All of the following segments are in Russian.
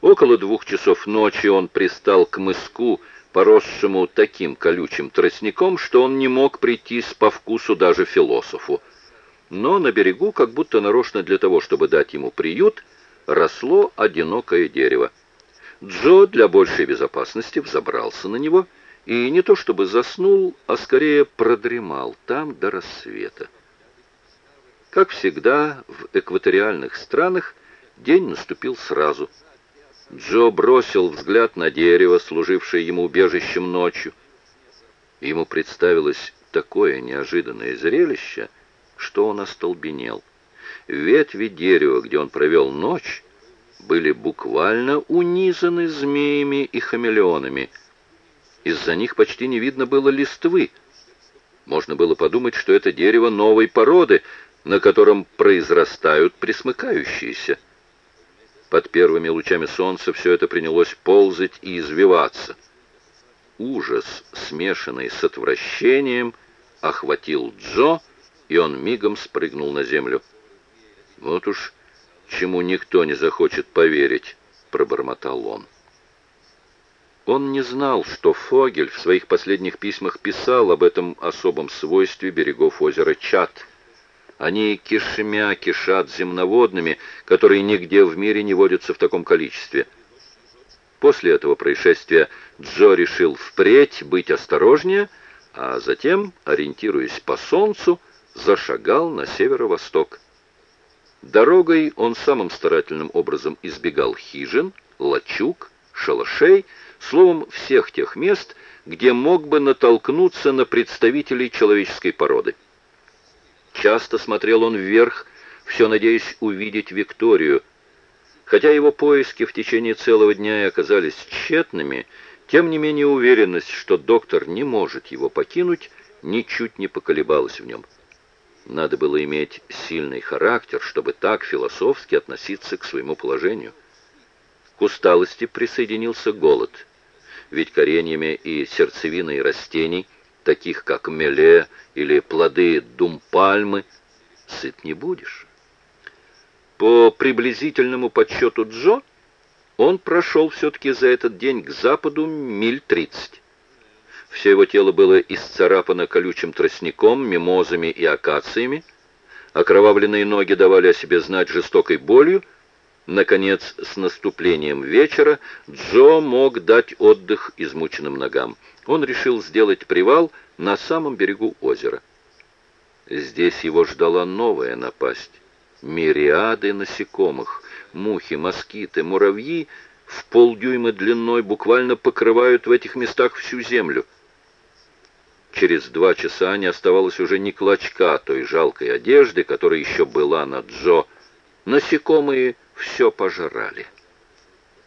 Около двух часов ночи он пристал к мыску, поросшему таким колючим тростником, что он не мог прийтись по вкусу даже философу. Но на берегу, как будто нарочно для того, чтобы дать ему приют, росло одинокое дерево. Джо для большей безопасности взобрался на него и не то чтобы заснул, а скорее продремал там до рассвета. Как всегда в экваториальных странах день наступил сразу. Джо бросил взгляд на дерево, служившее ему убежищем ночью. Ему представилось такое неожиданное зрелище, что он остолбенел. Ветви дерева, где он провел ночь, были буквально унизаны змеями и хамелеонами. Из-за них почти не видно было листвы. Можно было подумать, что это дерево новой породы, на котором произрастают присмыкающиеся. Под первыми лучами солнца все это принялось ползать и извиваться. Ужас, смешанный с отвращением, охватил Джо, и он мигом спрыгнул на землю. Вот уж чему никто не захочет поверить, пробормотал он. Он не знал, что Фогель в своих последних письмах писал об этом особом свойстве берегов озера Чат. Они кишмя кишат земноводными, которые нигде в мире не водятся в таком количестве. После этого происшествия Джо решил впредь быть осторожнее, а затем, ориентируясь по солнцу, зашагал на северо-восток. Дорогой он самым старательным образом избегал хижин, лачуг, шалашей, словом, всех тех мест, где мог бы натолкнуться на представителей человеческой породы. Часто смотрел он вверх, все надеясь увидеть Викторию. Хотя его поиски в течение целого дня и оказались тщетными, тем не менее уверенность, что доктор не может его покинуть, ничуть не поколебалась в нем. Надо было иметь сильный характер, чтобы так философски относиться к своему положению. К усталости присоединился голод. Ведь кореньями и сердцевиной растений, таких как меле или плоды думпальмы, сыт не будешь. По приблизительному подсчету Джо, он прошел все-таки за этот день к западу миль тридцать. Все его тело было исцарапано колючим тростником, мимозами и акациями. Окровавленные ноги давали о себе знать жестокой болью. Наконец, с наступлением вечера Джо мог дать отдых измученным ногам. Он решил сделать привал на самом берегу озера. Здесь его ждала новая напасть. Мириады насекомых, мухи, москиты, муравьи в полдюйма длиной буквально покрывают в этих местах всю землю. Через два часа не оставалось уже ни клочка той жалкой одежды, которая еще была на Джо. Насекомые все пожирали.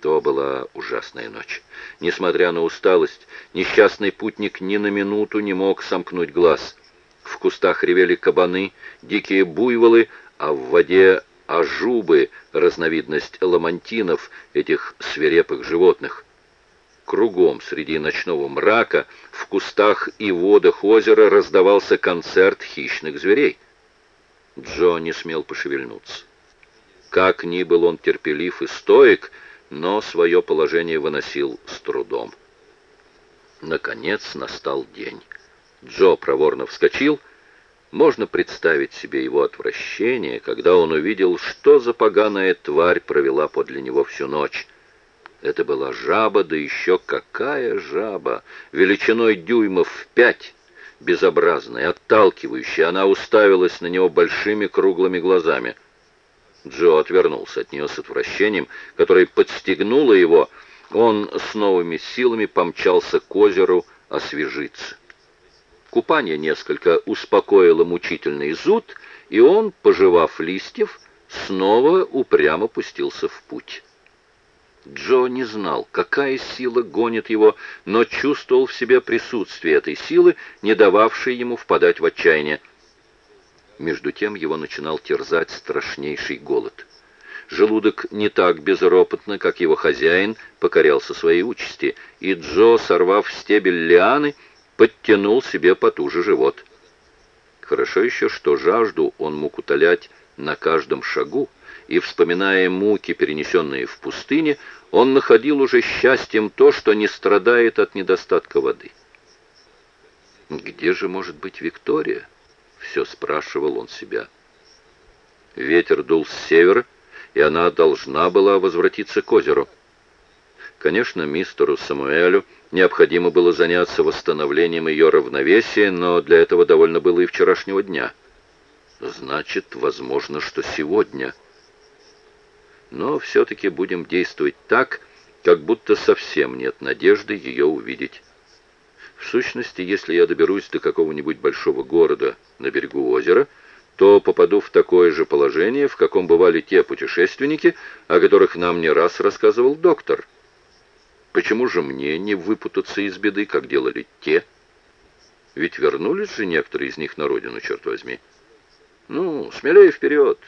То была ужасная ночь. Несмотря на усталость, несчастный путник ни на минуту не мог сомкнуть глаз. В кустах ревели кабаны, дикие буйволы, а в воде ажубы, разновидность ламантинов, этих свирепых животных. Кругом среди ночного мрака, в кустах и водах озера раздавался концерт хищных зверей. Джо не смел пошевельнуться. Как ни был он терпелив и стоек, но свое положение выносил с трудом. Наконец настал день. Джо проворно вскочил. Можно представить себе его отвращение, когда он увидел, что за поганая тварь провела подле него всю ночь. Это была жаба, да еще какая жаба! Величиной дюймов в пять, безобразная, отталкивающая, она уставилась на него большими круглыми глазами. Джо отвернулся от нее с отвращением, которое подстегнуло его. Он с новыми силами помчался к озеру освежиться. Купание несколько успокоило мучительный зуд, и он, пожевав листьев, снова упрямо пустился в путь. Джо не знал, какая сила гонит его, но чувствовал в себе присутствие этой силы, не дававшей ему впадать в отчаяние. Между тем его начинал терзать страшнейший голод. Желудок не так безропотно, как его хозяин, покорялся своей участи, и Джо, сорвав стебель лианы, подтянул себе потуже живот. Хорошо еще, что жажду он мог утолять на каждом шагу, и вспоминая муки, перенесенные в пустыне, он находил уже счастьем то, что не страдает от недостатка воды. «Где же может быть Виктория?» — все спрашивал он себя. Ветер дул с севера, и она должна была возвратиться к озеру. Конечно, мистеру Самуэлю необходимо было заняться восстановлением ее равновесия, но для этого довольно было и вчерашнего дня. Значит, возможно, что сегодня. Но все-таки будем действовать так, как будто совсем нет надежды ее увидеть. В сущности, если я доберусь до какого-нибудь большого города на берегу озера, то попаду в такое же положение, в каком бывали те путешественники, о которых нам не раз рассказывал доктор. Почему же мне не выпутаться из беды, как делали те? Ведь вернулись же некоторые из них на родину, черт возьми. Ну, смелее вперед.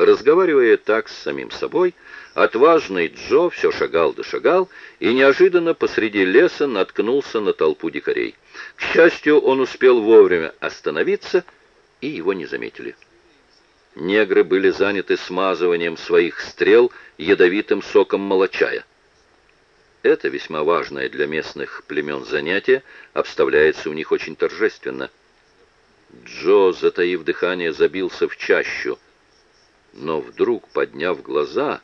Разговаривая так с самим собой, отважный Джо все шагал да шагал и неожиданно посреди леса наткнулся на толпу дикарей. К счастью, он успел вовремя остановиться, и его не заметили. Негры были заняты смазыванием своих стрел ядовитым соком молочая. Это весьма важное для местных племен занятие обставляется у них очень торжественно. Джо, затаив дыхание, забился в чащу. Но вдруг, подняв глаза,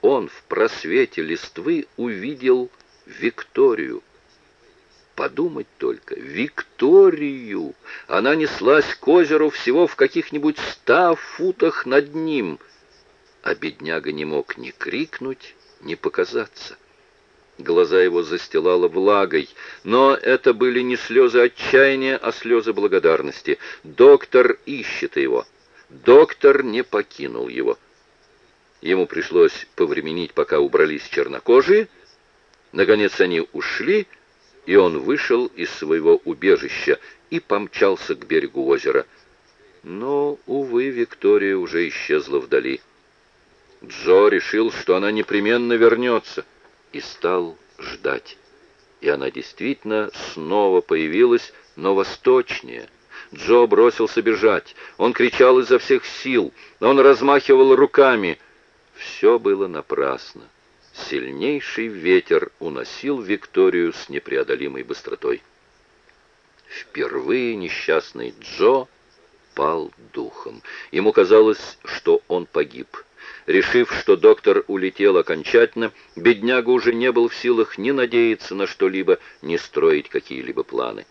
он в просвете листвы увидел Викторию. Подумать только, Викторию! Она неслась к озеру всего в каких-нибудь ста футах над ним, а бедняга не мог ни крикнуть, ни показаться. Глаза его застилало влагой, но это были не слезы отчаяния, а слезы благодарности. Доктор ищет его. Доктор не покинул его. Ему пришлось повременить, пока убрались чернокожие. Наконец они ушли, и он вышел из своего убежища и помчался к берегу озера. Но, увы, Виктория уже исчезла вдали. Джо решил, что она непременно вернется, и стал ждать. И она действительно снова появилась, но восточнее. Джо бросился бежать. Он кричал изо всех сил, он размахивал руками. Все было напрасно. Сильнейший ветер уносил Викторию с непреодолимой быстротой. Впервые несчастный Джо пал духом. Ему казалось, что он погиб. Решив, что доктор улетел окончательно, бедняга уже не был в силах ни надеяться на что-либо, ни строить какие-либо планы.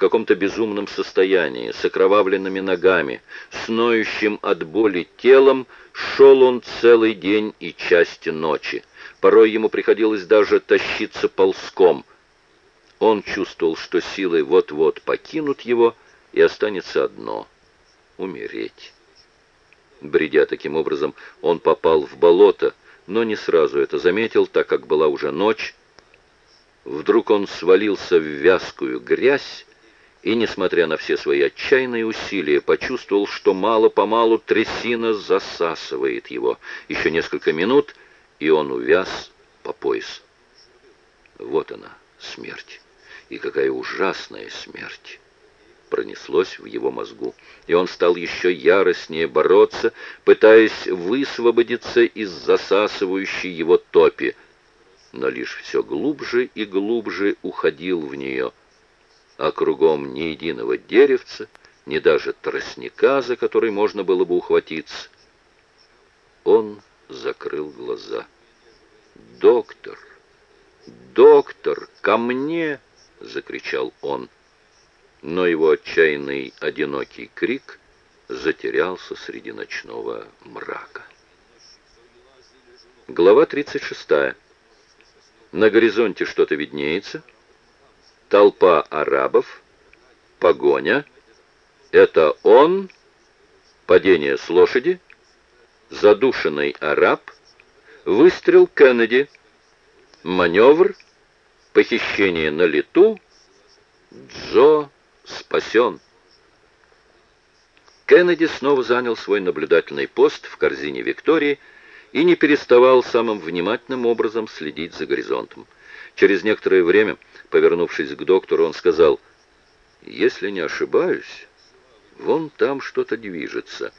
Каком-то безумном состоянии, с окровавленными ногами, с ноющим от боли телом, шел он целый день и части ночи. Порой ему приходилось даже тащиться ползком. Он чувствовал, что силы вот-вот покинут его, и останется одно — умереть. Бредя таким образом, он попал в болото, но не сразу это заметил, так как была уже ночь. Вдруг он свалился в вязкую грязь, и, несмотря на все свои отчаянные усилия, почувствовал, что мало-помалу трясина засасывает его. Еще несколько минут, и он увяз по пояс. Вот она, смерть. И какая ужасная смерть! Пронеслось в его мозгу, и он стал еще яростнее бороться, пытаясь высвободиться из засасывающей его топи, но лишь все глубже и глубже уходил в нее, а кругом ни единого деревца, ни даже тростника, за который можно было бы ухватиться. Он закрыл глаза. «Доктор! Доктор! Ко мне!» — закричал он. Но его отчаянный одинокий крик затерялся среди ночного мрака. Глава 36. На горизонте что-то виднеется. Толпа арабов. Погоня. Это он. Падение с лошади задушенный араб, выстрел Кеннеди, маневр, похищение на лету, Джо спасен. Кеннеди снова занял свой наблюдательный пост в корзине Виктории и не переставал самым внимательным образом следить за горизонтом. Через некоторое время, повернувшись к доктору, он сказал, «Если не ошибаюсь, вон там что-то движется».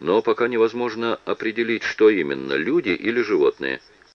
но пока невозможно определить, что именно, люди или животные.